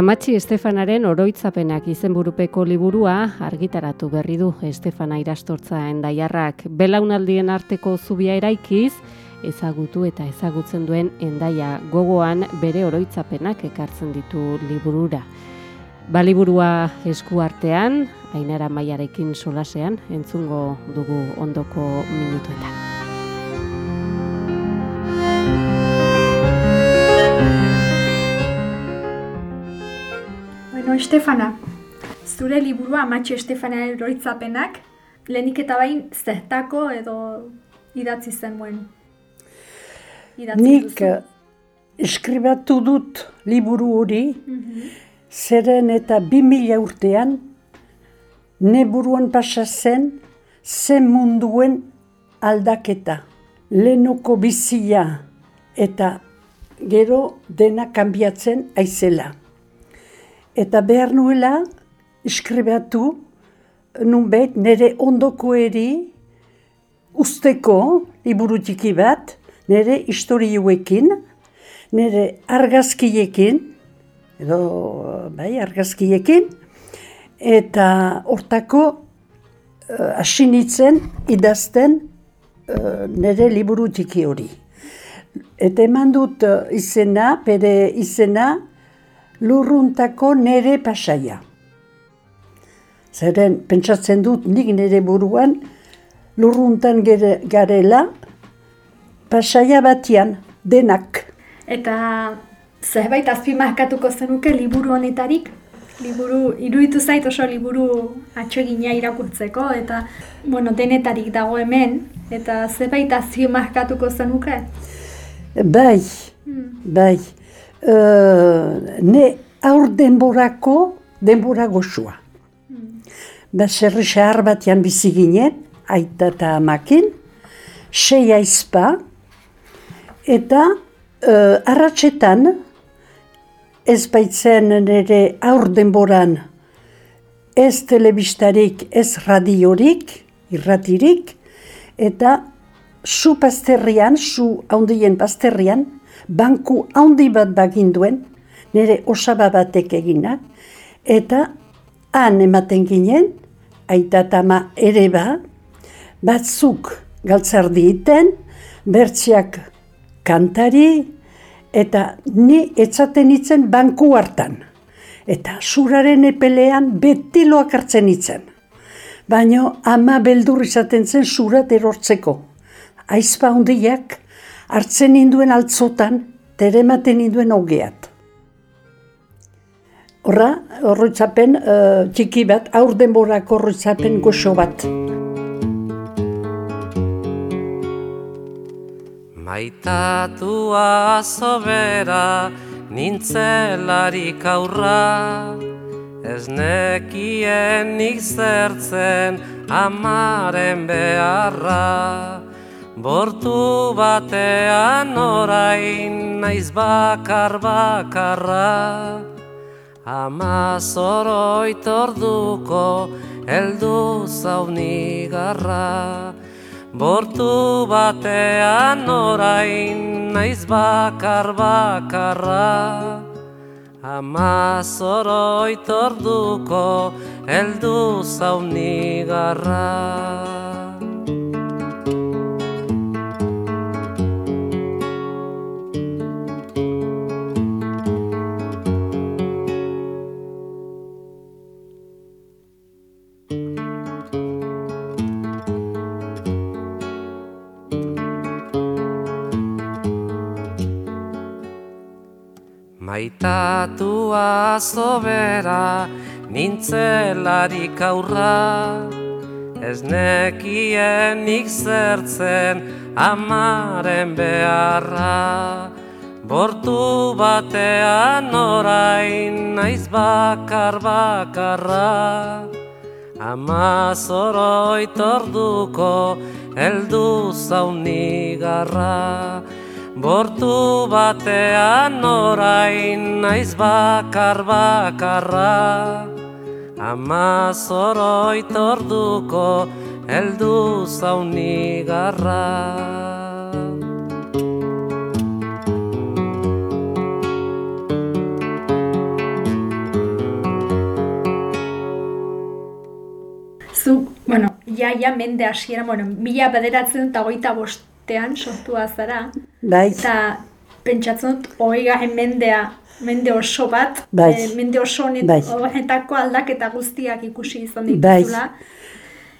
Amatxi Estefanaren oroitzapenak izenburupeko liburua argitaratu berri du Estefana irastortza endaiarrak. Belaunaldien arteko zubia eraikiz, ezagutu eta ezagutzen duen endaia gogoan bere oroitzapenak ekartzen ditu liburura. Baliburua esku artean, ainara maiarekin solasean, entzungo dugu ondoko minutuetan. Estefana, zure liburua Amatxo Estefanaren eroitzapenak, lehenik eta bain zertako edo idatzi zen muen? Nik duzu? eskribatu dut liburu hori, mm zeren eta bi mila urtean, ne buruan pasa zen, zen munduen aldaketa. Lehenoko bizia eta gero dena kanbiatzen aizela eta behar nuela eskribatu nunbait nire ondoko eri usteko liburu txiki bat, nire historiuekin, nire argazkiekin, edo bai, argazkiekin, eta hortako uh, asinitzen idazten uh, nire liburu txiki hori. Eta eman dut uh, izena, pere izena, lurruntako nere pasaia. Zeren, pentsatzen dut nik nere buruan, lurruntan garela, pasaia batian, denak. Eta zerbait azpimarkatuko zenuke liburu honetarik? Liburu, iruditu zait oso liburu atxegina irakurtzeko, eta bueno, denetarik dago hemen, eta zerbait azpimarkatuko zenuke? Bai, hmm. bai uh, ne aur denborako denbora goxua. Hmm. Ba, serri xahar batean bizi ginen, aita eta amakin, sei aizpa, eta uh, arratxetan, ez baitzen nire aur denboran, ez telebistarik, ez radiorik, irratirik, eta su pasterrian, su haundien pasterrian, banku handi bat baginduen, nire osaba batek egina, eta han ematen ginen, aita tama ere ba, batzuk galtzardi iten, bertziak kantari, eta ni etzaten itzen banku hartan. Eta suraren epelean betiloak hartzen itzen. Baina ama beldur izaten zen surat erortzeko. Aizpa hundiak, hartzen ninduen altzotan, terematen ninduen hogeat. Horra, horretzapen uh, txiki bat, aur denborak horretzapen goxo bat. Maitatua sobera nintzelarik aurra, ez nekien nik zertzen amaren beharra. Bortu batean orain naiz bakar bakarra. Ama zoroit orduko eldu zaunigarra. Bortu batean orain naiz bakar bakarra. Ama zoroit orduko eldu zaunigarra Maitatua zobera nintzelarik aurra. Ez nekien zertzen amaren beharra. Bortu batean orain naiz bakar bakarra. Ama zoroit orduko eldu zaunigarra Bortu batean orain naiz bakar bakarra Ama zoroit orduko eldu zaunigarra Zu, bueno, ja, ja mende hasiera, bueno, mila bederatzen eta goita bostean sortua zara. Bai, Eta pentsatzen dut, hogei mendea, mende oso bat, Bai. eh, mende oso honet, Bai. honetako aldaketa guztiak ikusi izan Bai. dituzula.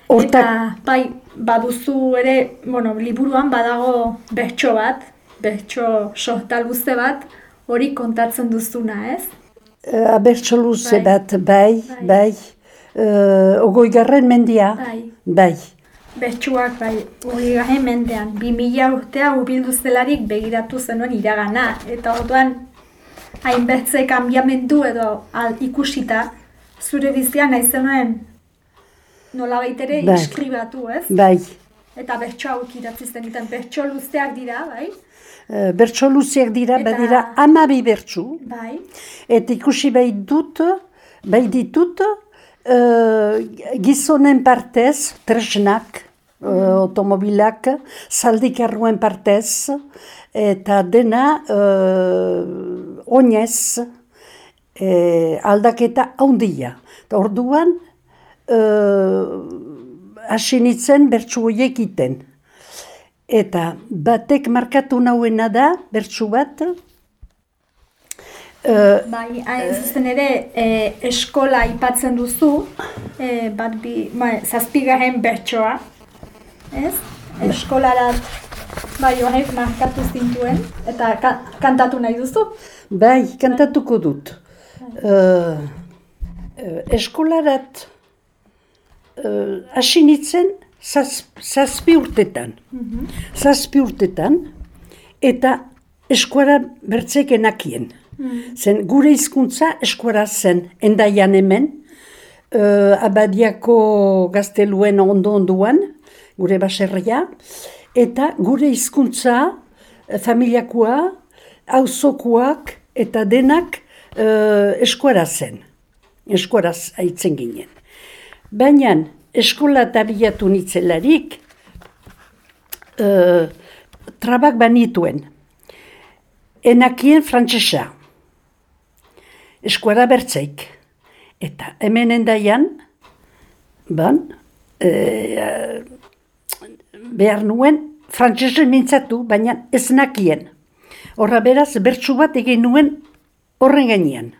hortak, Eta, bai, baduzu ere, bueno, liburuan badago bertso bat, bertso sohta luze bat, hori kontatzen duzuna, ez? uh, abertso luze Bai. bat, bai, Bai. bai, uh, ogoi garren mendia, Bai. bai, Bertsuak, bai, hori garen mendean, 2000 urtea ubildu zelarik begiratu zenuen iragana, eta orduan hainbertze kanbiamendu edo al, ikusita, zure bizian nahi zenuen nola baitere Bai. inskribatu, ez? bai. Eta bertso hauek idatzi zeniten, bertso luzeak dira, bai? Uh, bertso luzeak dira, Eta- badira amabi bertsu, Bai, eta ikusi bai dut, bai ditut, uh, gizonen partez, tresnak, uh, automobilak, zaldikarruen partez, eta dena uh, oinez eh, aldaketa handia. Eta orduan, hasi nintzen bertsu horiek iten. Eta batek markatu nauena da, bertsu bat, uh, bai, hain zuzen ere e, eskola aipatzen duzu, e, bat bi, ba, zazpigarren bertsoa, ez? Eskolarat, bai, horrek markatu zintuen, eta ka, kantatu nahi duzu? Bai, kantatuko dut. Uh, eskolarat uh, hasi nintzen zaz, zazpi urtetan. Zazpi urtetan, eta eskuara bertzek enakien. Zen gure hizkuntza eskuara zen, endaian hemen, uh, abadiako gazteluen ondo onduan, gure baserria, eta gure hizkuntza eh, familiakoa, auzokoak eta denak uh, eskuara zen. Eskuaraz aitzen ginen. Baina eskola tabiatu nitzelarik, uh, trabak banituen. Enakien frantsesa. Eskuara bertzeik. Eta hemen endaian, ban, eh, behar nuen frantsesen mintzatu, baina ez nakien. Horra beraz, bertsu bat egin nuen horren gainean.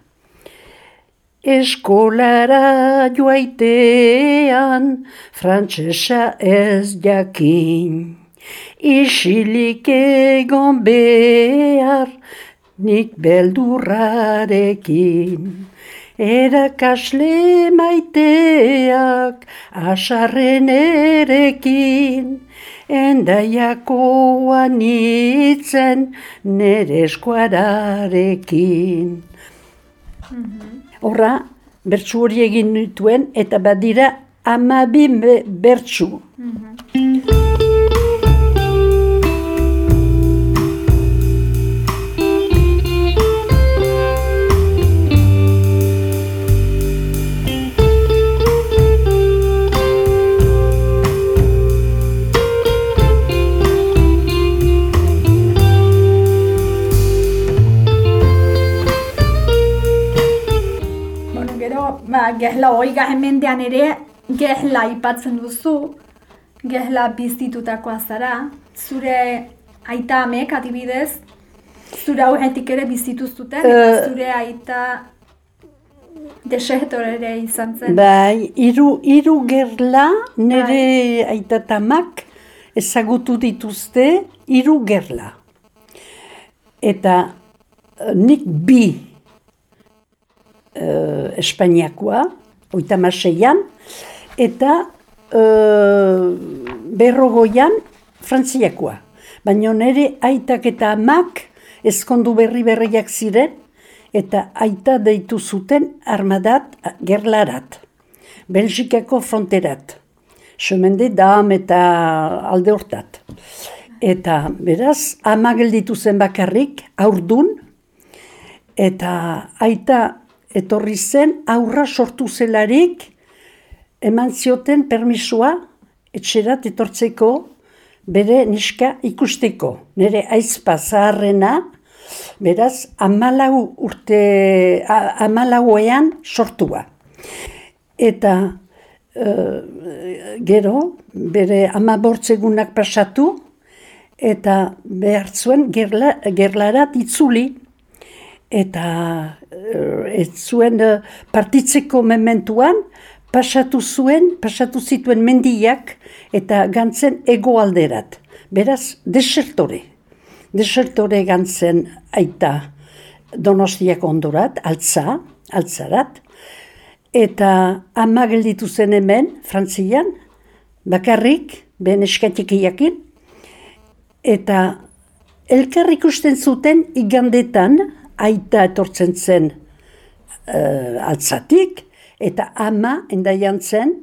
Eskolara joaitean, frantsesa ez jakin. Isilik egon behar, nik beldurrarekin. Erakasle maiteak, asarren erekin. Endaiako anitzen, nere eskuararekin. Horra, bertsu hori egin nituen, eta badira amabi be- bertsu. Bueno, gehla hoi mendean ere, gehla aipatzen duzu, gehla bizitutakoa zara, zure aita amek adibidez, zure aurretik ere bizitu zuten, Eh. zure aita desertor ere izan zen. Bai, hiru hiru gerla nire aitatamak ezagutu dituzte hiru gerla. Eta eh, nik bi uh, Espainiakoa, oita maseian, eta uh, berrogoian Frantziakoa. Baina nire aitak eta amak ezkondu berri berriak ziren, eta aita deitu zuten armadat gerlarat, Belgikako fronterat, Semende dam eta alde hortat. Eta beraz, ama gelditu zen bakarrik, aurdun, eta aita etorri zen aurra sortu zelarik eman zioten permisua etxerat etortzeko bere niska ikusteko. Nire aizpa zaharrena, beraz, amalau urte, amalauean sortua. Eta gero, bere ama bortzegunak pasatu, eta behar zuen gerla, gerlarat itzuli, eta ez zuen partitzeko mementuan, pasatu zuen, pasatu zituen mendiak, eta gantzen egoalderat. Beraz, desertore. Desertore gantzen aita donostiak ondorat, altza, altzarat, eta ama gelditu zen hemen, frantzian, bakarrik, ben eskatik eta elkar ikusten zuten igandetan, aita etortzen zen uh, altzatik, eta ama endaian zen,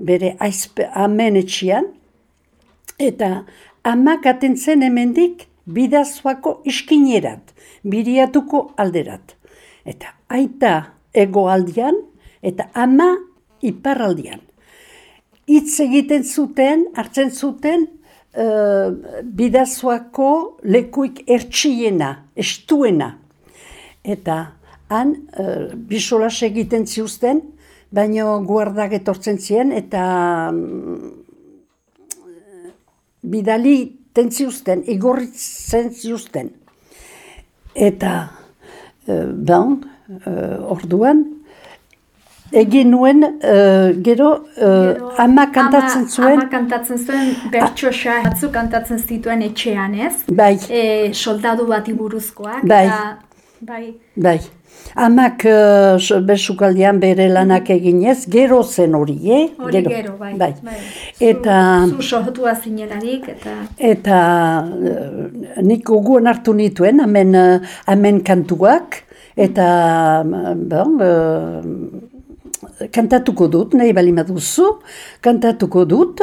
bere aizpe, amen etxian, eta ama katen zen hemendik bidazuako iskinerat, biriatuko alderat. Eta aita egoaldian eta ama iparraldian. Itz egiten zuten, hartzen zuten, uh, bidazuako lekuik ertsiena, estuena. Eta han, uh, bisolas egiten ziuzten, baino guardak etortzen ziren, eta um, bidali tentziuzten, igorritzen ziuzten. Eta, uh, ben, uh, orduan, Egin nuen, uh, gero, uh, ama kantatzen zuen. Ama kantatzen zuen, bertxosa batzu kantatzen zituen etxean, ez? Bai. E, soldadu bati buruzkoak. Bai. Bai. Bai. Amak uh, besukaldian bere lanak eginez, gero zen hori, eh? Hori gero, bai. bai. bai. Eta... Zu, zu zinelarik, eta... Eta uh, nik guguen hartu nituen, amen, uh, kantuak, eta... Bon, uh, kantatuko dut, nahi bali maduzu, kantatuko dut.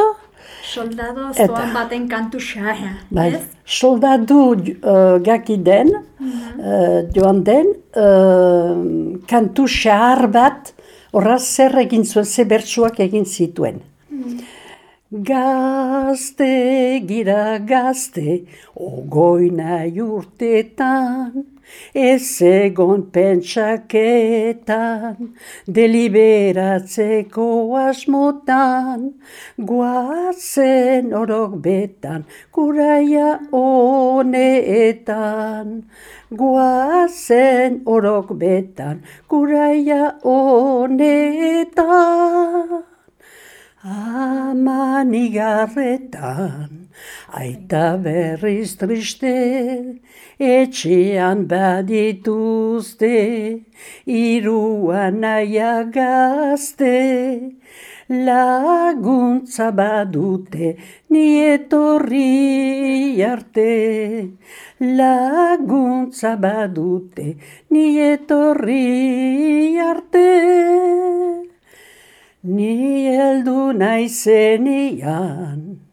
Soldado zoan baten kantu xaha, bai, Soldadu uh, gaki den, mhm. uh, joan den, uh, kantu xahar bat, horra zer egin zuen, ze bertsuak egin zituen. Mm. Gazte, gira gazte, ogoina jurtetan, Ez egon pentsaketan, deliberatzeko asmotan, guazen orok betan, kuraia honetan. Guazen orok betan, kuraia honetan. Aman igarretan, aita berriz triste, etxean badituzte, iruan gazte, laguntza badute, nietorri arte. Laguntza badute, nietorri arte. Ni heldu naizenian,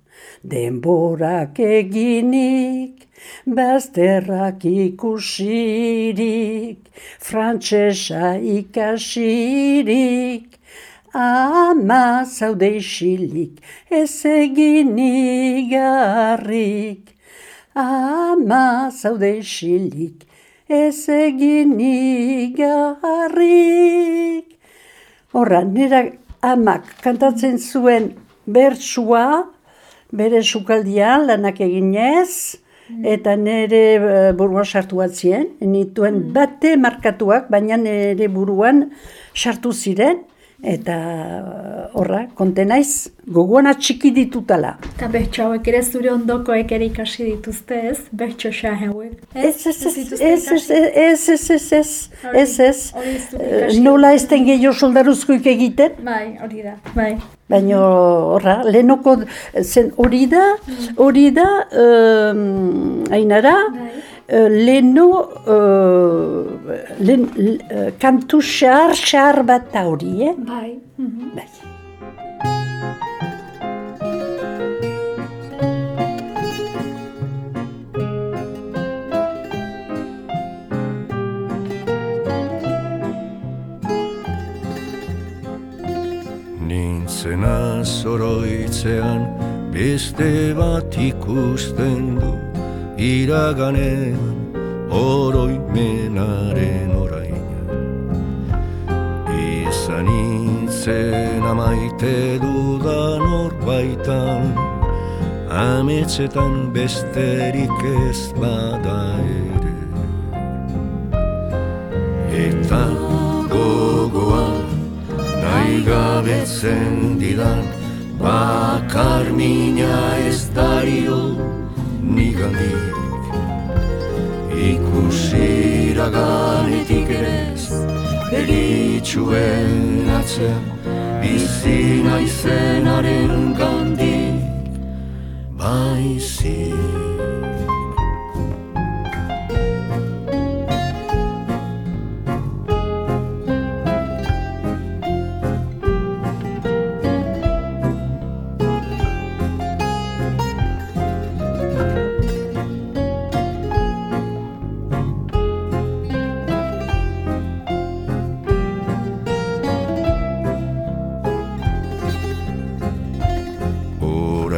denborak eginik, bazterrak ikusirik, frantsesa ikasirik, ama zaude isilik, ez egin igarrik. Ama zaude isilik, ez egin igarrik. Horra, nera amak kantatzen zuen bertsua, bere sukaldian lanak eginez, Eta nire uh, burua sartu batzien, nituen mm. bate markatuak, baina nire buruan sartu ziren, eta horra, kontenaiz, gogoan atxiki ditutala. Eta bertso hauek ere zure ondokoek ere ikasi dituzte ez, bertso xa hauek. Ez, ez, ez, ez, ez, ez, ez, ez, ez, ez, ez, nola ez den gehiago soldaruzkoik egiten? Bai, hori da, bai. Baina horra, lehenoko zen hori da, hori da, um, ainara, bai. Uh, leheno uh, lehen, uh, kantu xar, xar bat hori, eh? Bai. Mm -hmm. bai. zena zoroitzean beste bat ikusten du iraganean oroimenaren oraina. izan nintzen amaite dudan horbaitan ametsetan besterik ez bada ere eta gogoa nahi gabetzen didan bakar mina ez dario nigandik ikusira ganetik ez begitxuen atzen bizi naizenaren gandik. Baizik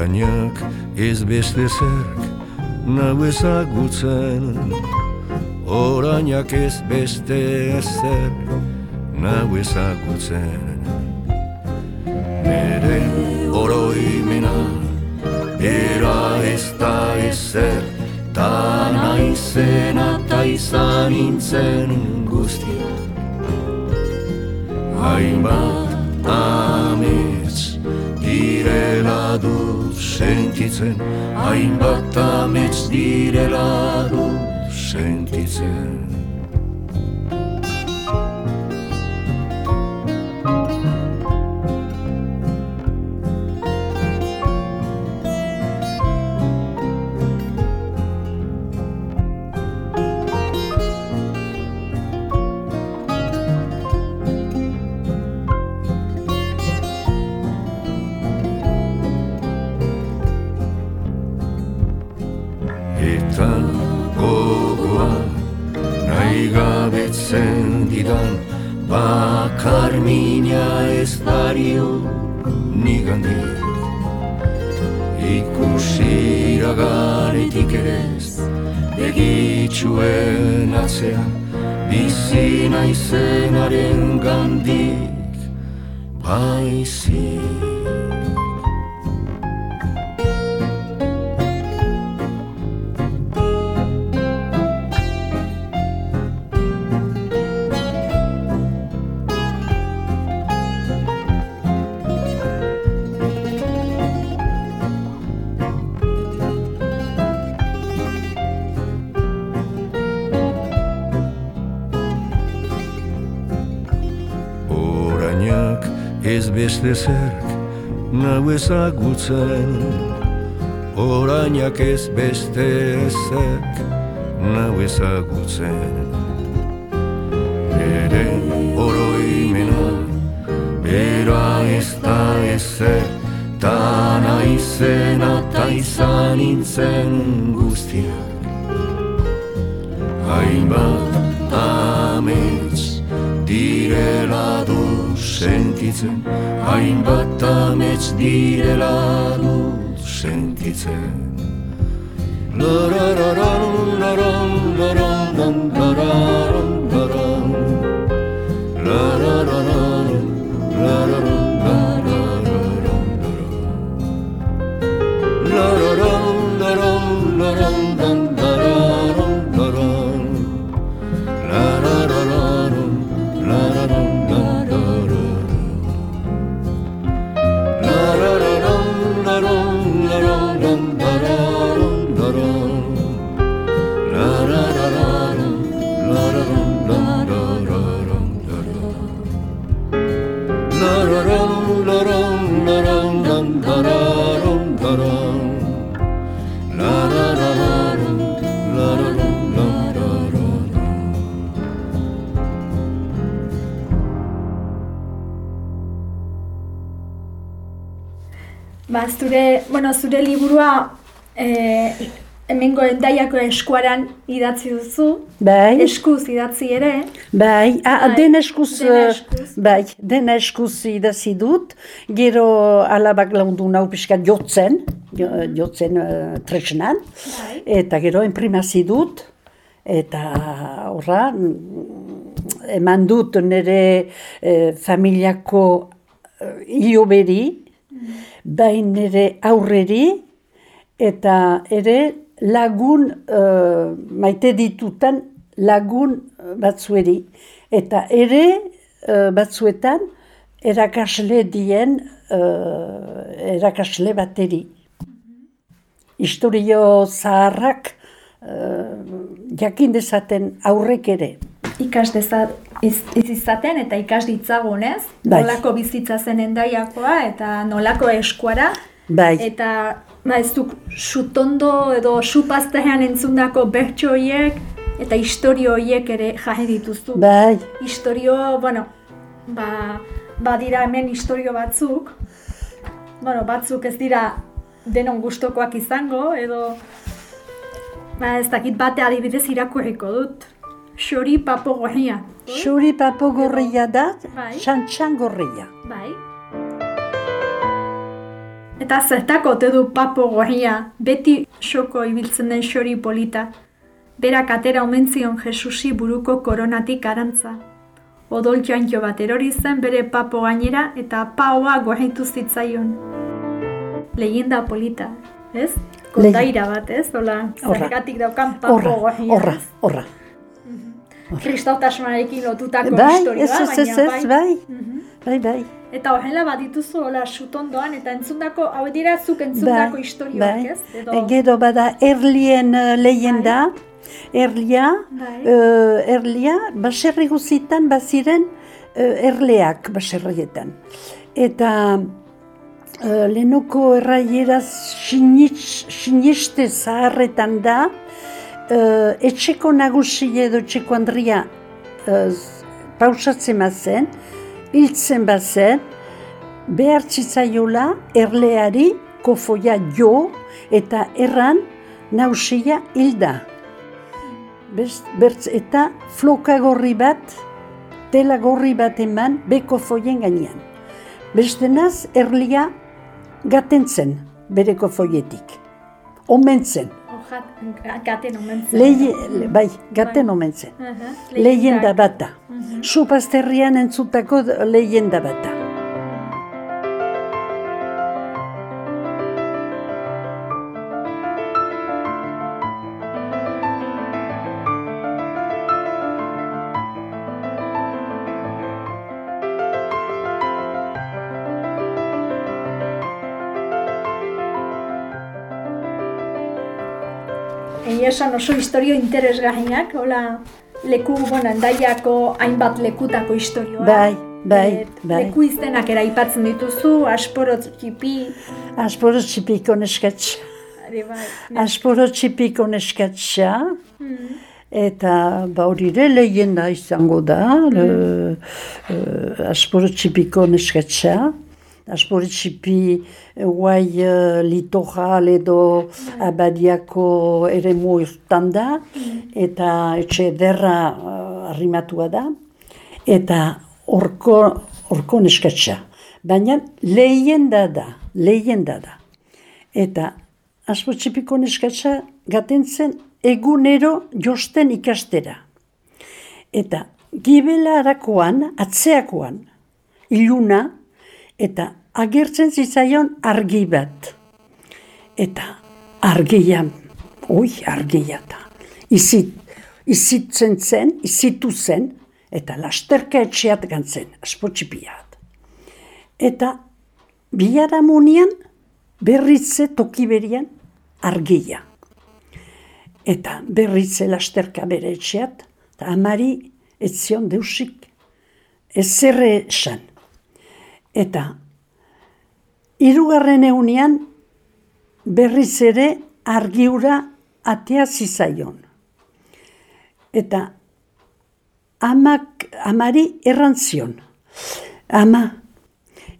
Orainak ez beste zerk nau ezagutzen. Orainak ez beste ezer nau ezagutzen. Nere oroimena era ez da ezer Ta naizena ta izan nintzen guztia. Hainbat amets direla du sentitzen Hainbat amets direla du sentitzen Begitxuen atzean bizi naizenaren gandik Baizik beste zerk nau ezagutzen. Orainak ez beste zerk nau ezagutzen. Ere oroimena bera ez da ezer Ta naizena ta izan nintzen guztiak Hainbat amets direla du sentitzen Hainbat amets direla du sentitzen Larararam, laram, laram, laram, laram, laram. Larararam, bueno, zure liburua e, hemengo endaiako eskuaran idatzi duzu. Bai, Eskuz idatzi ere. bai, ah, Bai, den eskuz, den eh, eskuz. bai, den eskuz idazi dut, gero alabak laundu nau pixkat jotzen, jo- jotzen uh, tresnan, Bai. eta gero enprimazi dut, eta horra, eman dut nire eh, familiako eh, ioberi, bai nire aurreri, eta ere lagun eh, maite ditutan lagun batzueri. Eta ere eh, batzuetan erakasle dien eh, erakasle bateri. Historio zaharrak eh, jakin dezaten aurrek ere. Ikas dezat, ez izaten eta ikas ditzagun, ez? Bai. Nolako bizitza zen endaiakoa eta nolako eskuara. Bai. Eta ba, ez duk sutondo edo supaztean entzundako bertso horiek eta historio horiek ere jahe dituzu. Bai, Historio, bueno, ba, badira hemen historio batzuk, bueno, batzuk ez dira denon gustokoak izango, edo, ba, ez dakit bate adibidez irakurriko dut. Xori papo gorria. xuri papo gorria da, Bai. txantxan gorria. Bai. Eta zertako ote du papo gorria, beti xoko ibiltzen den xori polita. Berak atera omen zion Jesusi buruko koronatik arantza. Odol joantxo bat erori zen bere papo gainera eta paoa gorritu zitzaion. Leyenda polita, ez? Kondaira bat, ez? Ola, Horra. zergatik daukan papo gorria. horra, horra. Kristautasunarekin lotutako Bai, historioa, ez, ez, ez, baina ez, bai, Mhm. bai, bai. Eta horrela bat dituzu hola sutondoan eta entzundako, hau dira zuk entzundako historioak, ez? Edo, E, Gero bada Erlien uh, leyenda, Erlia, Bai. uh, Erlia, baserri guzitan baziren uh, erleak baserrietan. Eta uh, lehenoko erraieraz sinitz- siniste zaharretan da, uh, etxeko nagusi edo etxeko andria uh, pausatzen bazen, hiltzen bazen, behar erleari kofoia jo eta erran nausia hilda. Bertz, eta floka gorri bat, tela gorri bat eman beko foien gainean. Bestenaz, erlia gatentzen bereko foietik. Omentzen. Ojat, gaten omentzen. Leie, le- bai, gaten omentzen. Aha, Leyenda bata. Mhm. Supazterrian entzutako leyenda bata. Egia esan oso historio interesgarriak, hola leku, bueno, endaiako hainbat lekutako historioa. Bai, bai, Et, bai. Leku izenak eraipatzen dituzu, asporotz txipi, Asporo txipiko neskatsa. are bai. Asporo txipiko neskatsa. Hmm. Eta ba hori ere lehenda izango da, le, uh, asporo txipiko neskatsa. Asporo txipi eh, guai uh, litoral edo abadiako ere muirtan da, eta etxe ederra uh, arrimatua da, eta orko, orko neskatsa. Baina lehenda da, lehenda da. Eta aspo txipiko neskatsa gatentzen egunero josten ikastera. Eta gibelarakoan, atzeakoan, iluna, eta agertzen zitzaion argi bat. Eta argia, oi argia da, izit, izitzen zen, izitu zen, eta lasterka etxeat gantzen, aspotxipiat. Eta biharamunian berritze toki berian argia. Eta berritze lasterka bere etxeat, eta amari etzion deusik ezerre esan. Eta hirugarren egunean berriz ere argiura atea zizaion. Eta amak, amari errantzion. Ama,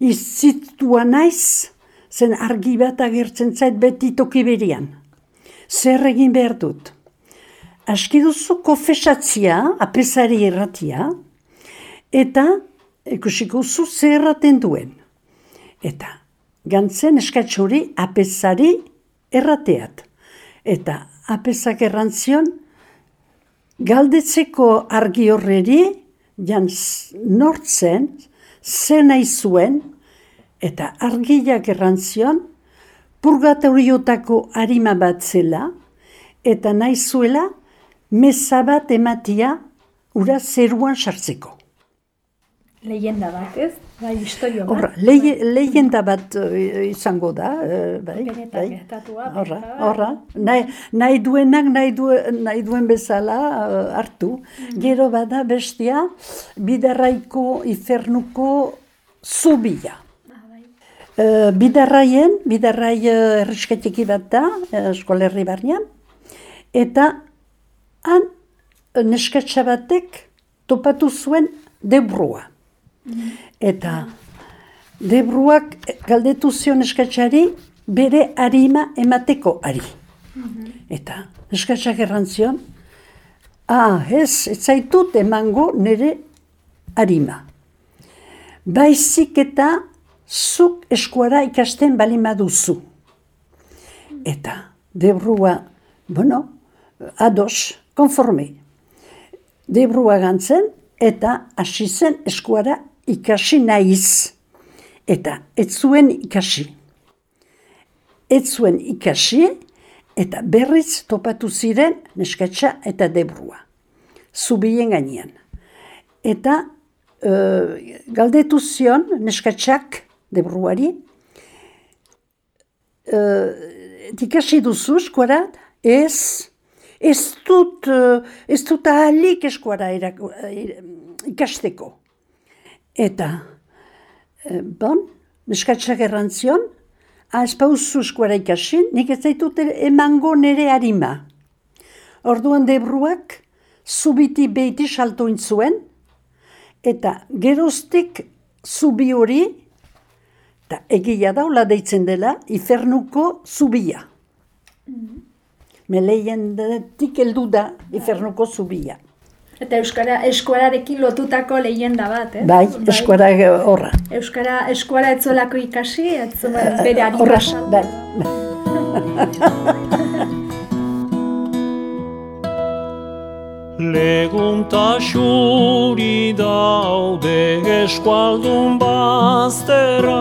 izitua naiz, zen argi bat agertzen zait beti toki berian. Zer egin behar dut? Aski duzu kofesatzia, apesari erratia, eta ikusiko zu zer erraten duen. Eta gantzen eskatxori apesari errateat. Eta apesak errantzion, galdetzeko argi horreri jan nortzen, ze nahi zuen, eta argiak errantzion, purgatoriotako harima bat zela, eta nahi zuela, meza bat ematia, ura zeruan sartzeko. Leyenda bat, ez? Bai, historio bat. Horra, leie, leienda bat eh, izango da, eh, bai, Benetan bai. gertatua, Horra, benetan. horra, nahi, nahi duenak nahi, duen, nahi duen bezala eh, hartu. Gero bada bestia, bidarraiko ifernuko zubia. Uh, bidarraien, bidarrai uh, errisketeki bat da, uh, eskolerri barnean, eta han neskatsa batek topatu zuen debrua. Eta debruak galdetu zion eskatzari bere harima emateko ari. Eta eskatsak errantzion, ah, ez, ez emango nire harima. Baizik eta zuk eskuara ikasten balima duzu. Eta debrua, bueno, ados, konforme. Debrua gantzen eta hasi zen eskuara ikasi naiz. Eta ez zuen ikasi. Ez zuen ikasi eta berriz topatu ziren neskatsa eta debrua. Zubien gainean. Eta eh, galdetu zion neskatsak debruari, uh, ikasi duzu eskuara, ez, ez dut, ez dut ahalik eskuara irako- eh, ikasteko. Eta, eh, bon, neskatsak errantzion, ah, ez pauzu eskuara ikasi, nik ez zaitut emango nere harima. Orduan debruak, zubiti behiti salto zuen, eta geroztik zubi hori, eta egia daula deitzen dela, ifernuko zubia. Meleien tik heldu da ifernuko zubia. Eta euskara eskuararekin lotutako leyenda bat, ez? Bai, eskuara eh, horra. Euskara eskuara etzolako ikasi, ez zuen bere ari Horra, bai. bai. Legunta xuri daude eskualdun bazterrak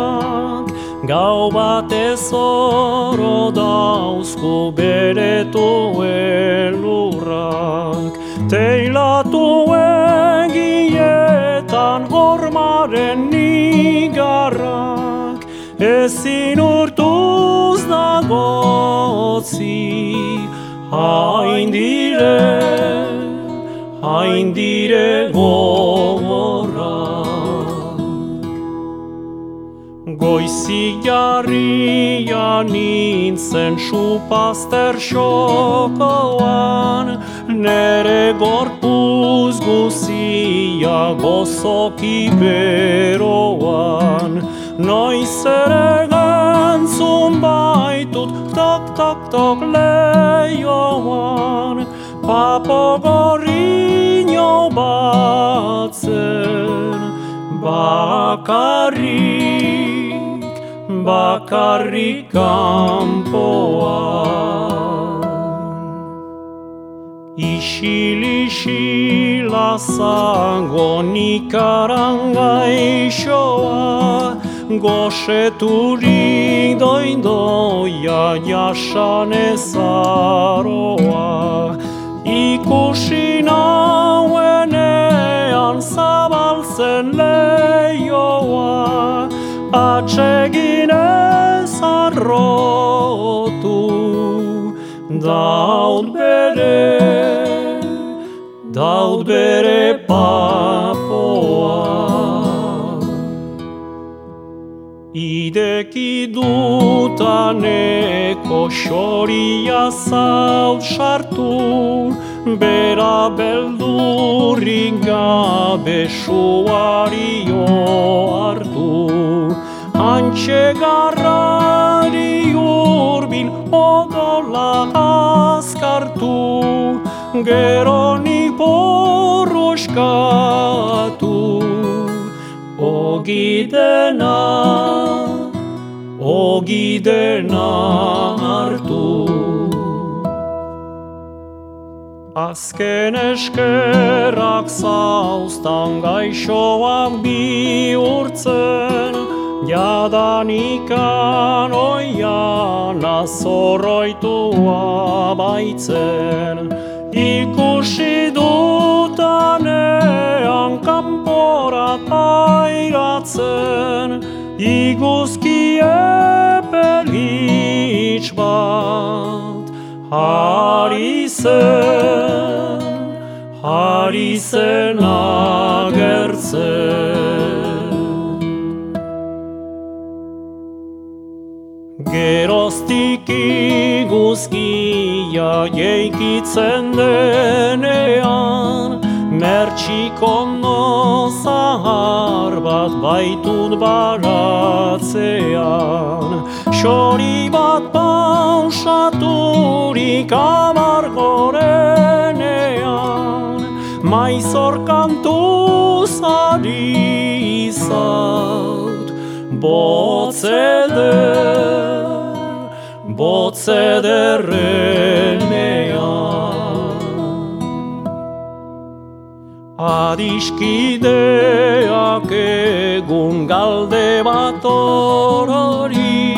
Gau batez oro dauzku beretu elurrak Teilatu egietan hormaren nigarrak Ezin urtuz dagotzi hain dire hain dire gogorrak. Goizik jarria nintzen supazter xokoan, nere gorpuz guzia gozoki beroan. Noiz ere gantzun baitut tok tok tok leioan, papo gorriño batzen, bakarrik, bakarrik kanpoan. Isil-isila zango nikarangai xoa, goxeturik doindoia jasan ezaroa. Ikusi nauenean zabaltzen leioa, atsegin ez arrotu, daut bere, daut bere papoa. Ideki dutaneko xoria zaut sartu, bera beldurrik gabe suario hartu. Antxe garrari urbil odola azkartu, gero nik borroskatu. Ogidena, ogidena hartu. Azken eskerrak zauztan gaixoak bihurtzen Jadanikan oian azorroitua baitzen Ikusi dutanean kanpora pairatzen Iguzki epelitz bat Hari zen, hari zen agertzen Geroztik iguzkia jeikitzen denean Mertxiko no zahar bat baitut baratzean Xori bat pausaturik amargorenean Maizor kantu zari izat Botzeder, botzederrenean Adiskideak egun galde bat orori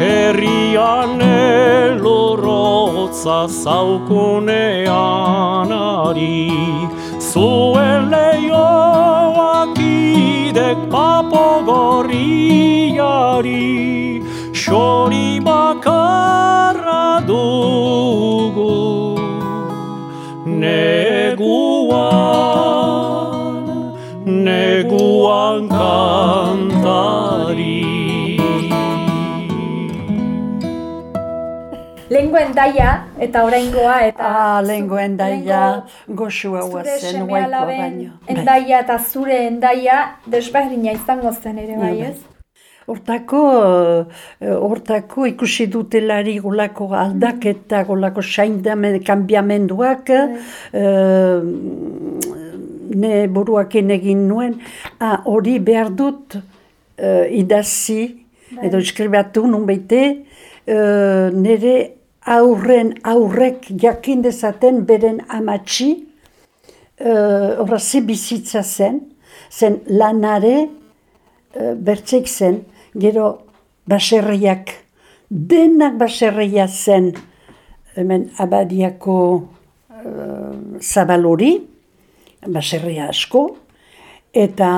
Herrian elurrotza zaukunean ari. Zuen lehioak idek papo gorriari Xori bakarra dugu. Neguan, neguan kantari Lengo endaia eta oraingoa eta Ah, lehengoen daia goxua guazen, guaikoa baino. Bai. endaia eta zure endaia desberdina izango zen ere bai ez? Hortako, eh, hortako ikusi dutelari golako aldaketa, golako saindamen, kanbiamenduak, eh, ne buruakin egin nuen, ah, hori behar dut eh, idazi, edo eskribatu nun baite, eh, nire aurren aurrek jakin dezaten beren amatxi, uh, horra ze bizitza zen, zen lanare uh, bertzeik zen, gero baserriak, denak baserria zen, hemen abadiako uh, zabalori, baserria asko, eta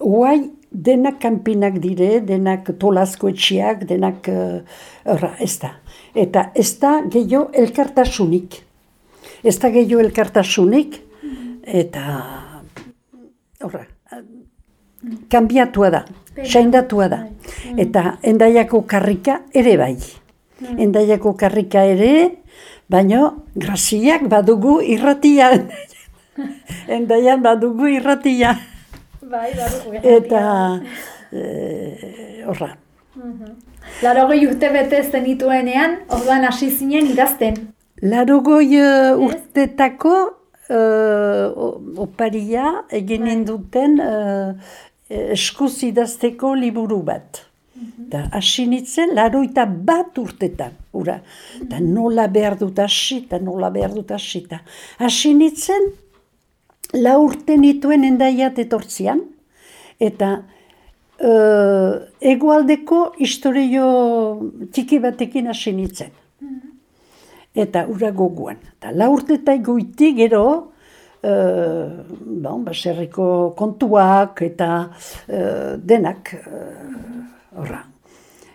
guai denak kanpinak dire, denak tolazko etxiak, denak, uh, horra, ez da. Eta ez da gehiago elkartasunik. Ez da gehiago elkartasunik, eta horra, kanbiatua da, saindatua da. Eta endaiako karrika ere bai. Endaiako karrika ere, baino graziak badugu irratia. Endaian badugu irratia. Bai, badugu. Eta eh, horra. Laro urte bete zenituenean, orduan hasi zinen idazten. Larogoi uh, urtetako uh, oparia eginen duten uh, eskuz idazteko liburu bat. Da, hasi nintzen, laroita bat urtetan, ura. Da nola behar dut hasi, eta nola behar dut hasi. eta Hasi nintzen, la urte nituen endaiat etortzian, eta uh, egualdeko historio txiki batekin hasi nintzen eta ura goguan. Eta la urte goiti gero, uh, bon, baserriko kontuak eta eh, denak, eh, horra.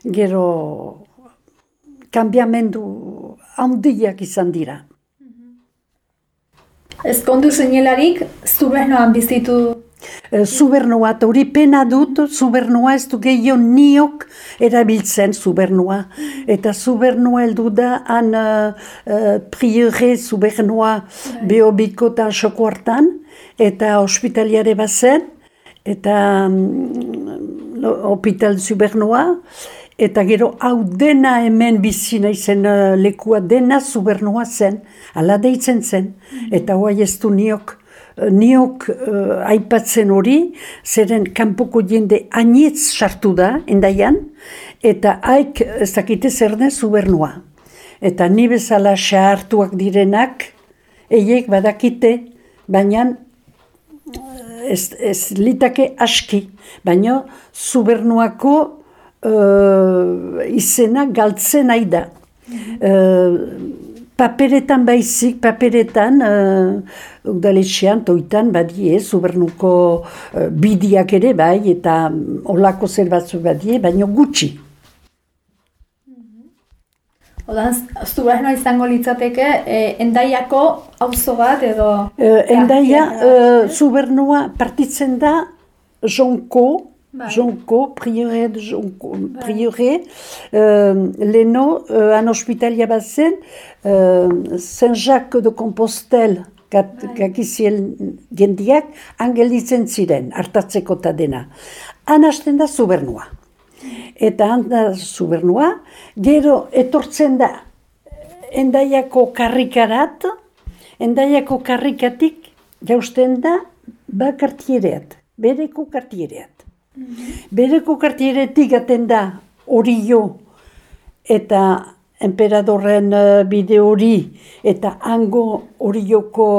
Gero, kanbiamendu handiak izan dira. Ezkondu zinelarik, zubernoan bizitu E, Zubernua, eta hori pena dut, zubernua ez du gehiago niok erabiltzen zubernua. Eta zubernua heldu da han uh, uh, priore zubernua behobiko eta xoko hartan, eta hospitaliare bazen, eta mm, lo- hospital zubernua, eta gero hau dena hemen bizi naizen uh, lekua dena zubernua zen, ala deitzen zen, eta hoai ez du niok niok uh, aipatzen hori, zeren kanpoko jende ainietz sartu da, endaian, eta haik ez dakite zer den zubernua. Eta ni bezala xahartuak direnak, eiek badakite, baina eh, ez, ez litake aski, baina zubernuako eh, izena galtzen nahi da. Eh, paperetan baizik, paperetan, uh, udaletxean, toitan, badie, zubernuko uh, bidiak ere bai, eta olako zer batzuk badie, baina gutxi. Odan, zubernoa izango litzateke, eh, endaiako auzo bat edo... Uh, endaia, uh, zubernua partitzen da jonko, Bai. jonko, priore jonko, priore, uh, leno, uh, an hospitalia bat zen, uh, Saint-Jacques de Compostelle, kat, kakizien jendiak, angelitzen ziren, hartatzeko ta dena. Han hasten da zubernua. Eta han da zubernua, gero etortzen da endaiako karrikarat, endaiako karrikatik jausten da ba kartiereat, bereko kartieretik aten da orio eta emperadorren uh, bide hori eta hango orioko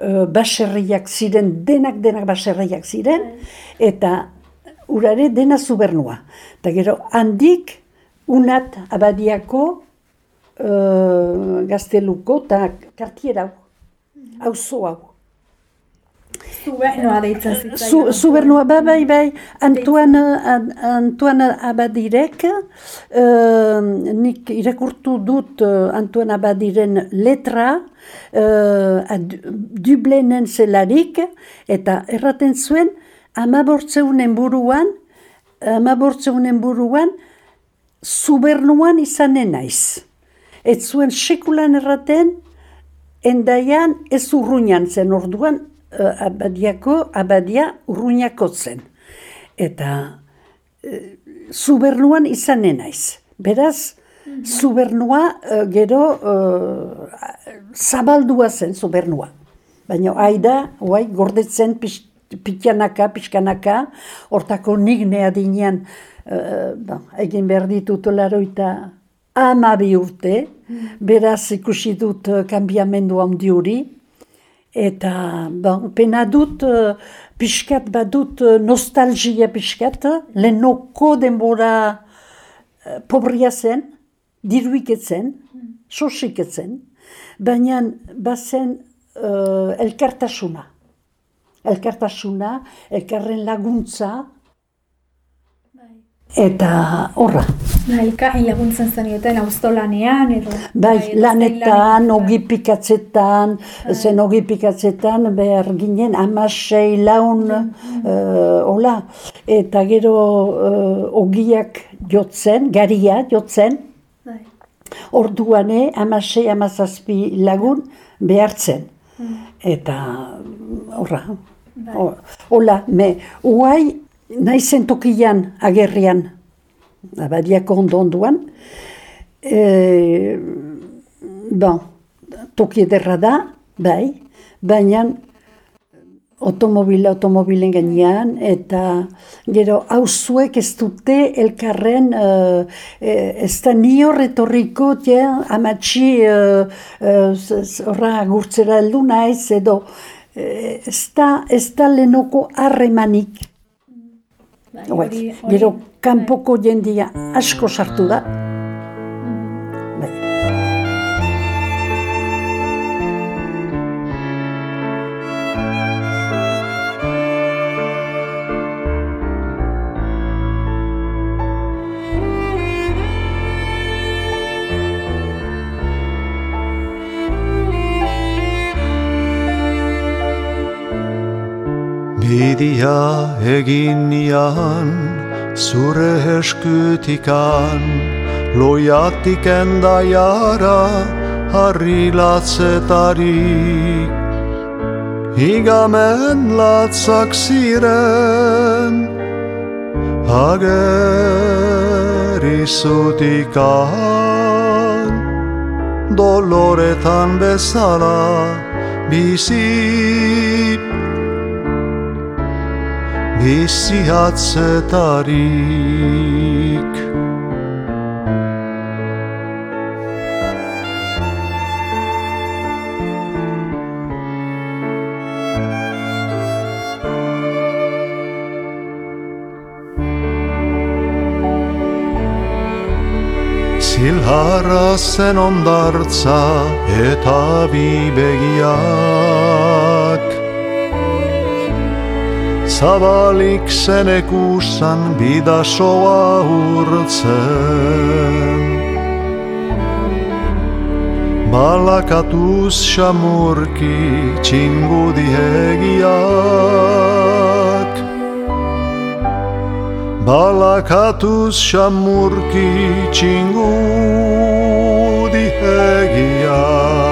uh, baserriak ziren, denak denak baserriak ziren, eta urare dena zubernua. Eta gero handik unat abadiako uh, gazteluko eta kartiera hau, hau. Zubernoa deitzen zitzaion. Zu, zubernua, bai, bai, bai, Antoine, An- Antoine Abadirek, uh, nik irakurtu dut uh, Antoine Abadiren letra, uh, Dublenen zelarik, eta erraten zuen, amabortzeunen buruan, amabortzeunen buruan, zubernuan izanen naiz. Ez zuen sekulan erraten, endaian ez urruñan zen orduan, eh, abadiako, abadia urruñako zen. Eta eh, zubernuan izanen naiz. Beraz, zubernua eh, gero eh, zabaldua zen zubernua. Baina aida, oai, gordetzen pix, pitianaka, pixkanaka, hortako nik nea dinean, eh, ba, egin behar ditut laroita amabi urte, beraz ikusi dut eh, kanbiamendu handi hori, eta bon, pena dut, uh, pixkat badut uh, nostalgia pixkat, lehenoko denbora pobria zen, diruik etzen, sosik etzen, baina bazen uh, elkartasuna. Elkartasuna, elkarren laguntza, eta horra. Bai, elkarri laguntzen zenioten auzolanean edo... Bai, lanetan, zein ogi pikatzetan, zen ogi pikatzetan, behar ginen amasei laun, eh, hola, eta gero uh, ogiak jotzen, garia jotzen, Bai. orduane amasei amazazpi lagun behartzen. Eta horra, Ho- hola, me, uai naizen tokian agerrian, abadiako ondo onduan, e, bon, toki ederra da, bai, baina automobila automobilen gainean, eta gero hauzuek ez dute elkarren, uh, ez da nio retorriko, tia, amatxi, uh, uh, z- z- horra gurtzera heldu naiz, edo eh, ez da, ez da lehenoko harremanik. Bai, hori- hori- Gero kanpoko jendia asko sartu da. Bidia egin nian, zure eskutikan, loiatik endaiara, harri latzetarik. Igamen latzak ziren, ageri zutikan, doloretan bezala, bizi hissi atzetarik Zilharra zen ondartza eta bibegiak Zabalik zen ekusan bidasoa urtzen. Balakatuz xamurki txingudi hegiak Balakatuz xamurki txingudi hegiak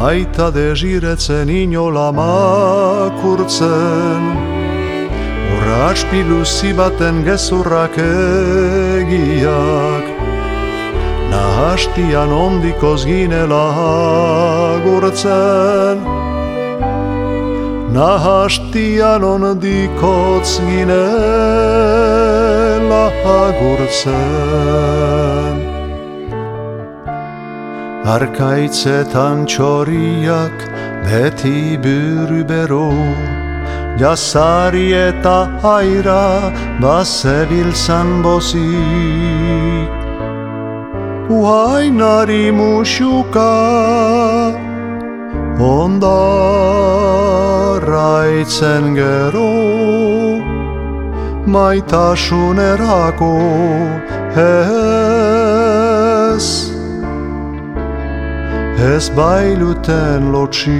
Maita deziretzen inola makurtzen. Urratx piluzi baten gezurrak egiak. Nahastian ondikoz ginela agurtzen. Nahastian ondikotz ginela agurtzen Arkaitzetan txoriak beti buru bero. Jasari eta aira bazebiltzan bozik Uhainari musuka Ondarraitzen gero. Maitasunerako ez Ez bailuten lotxik.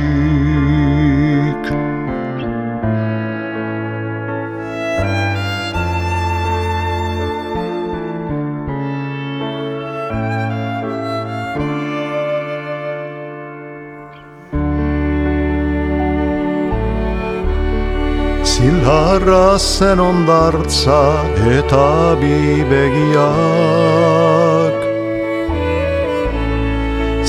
Zilharra zen ondartza eta bibegiak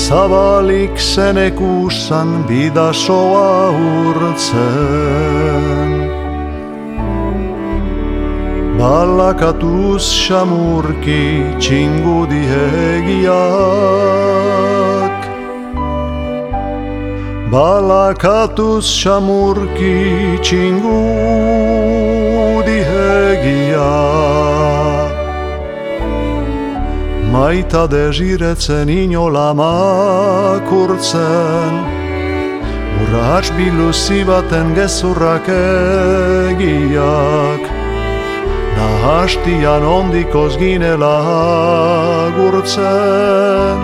Zabalik zen ekusan bidasoa urtzen. Balakatuz xamurki txingudi hegiak Balakatuz xamurki txingudi hegia Maita deziretzen inola makurtzen. Urratx biluzi baten gezurrak egiak. Nahastian ondikoz ginela agurtzen.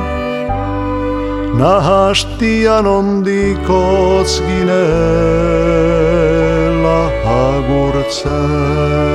Nahastian ondikotz ginela agurtzen